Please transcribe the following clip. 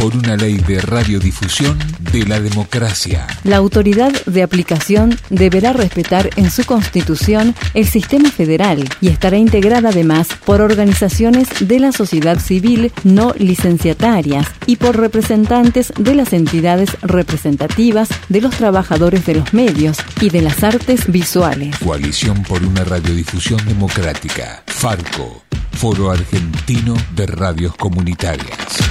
por una ley de radiodifusión de la democracia. La autoridad de aplicación deberá respetar en su constitución el sistema federal y estará integrada además por organizaciones de la sociedad civil no licenciatarias y por representantes de las entidades representativas de los trabajadores de los medios y de las artes visuales. Coalición por una radiodifusión democrática. Farco. Foro Argentino de Radios Comunitarias.